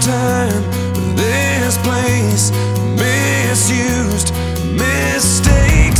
time, this place, misused mistakes.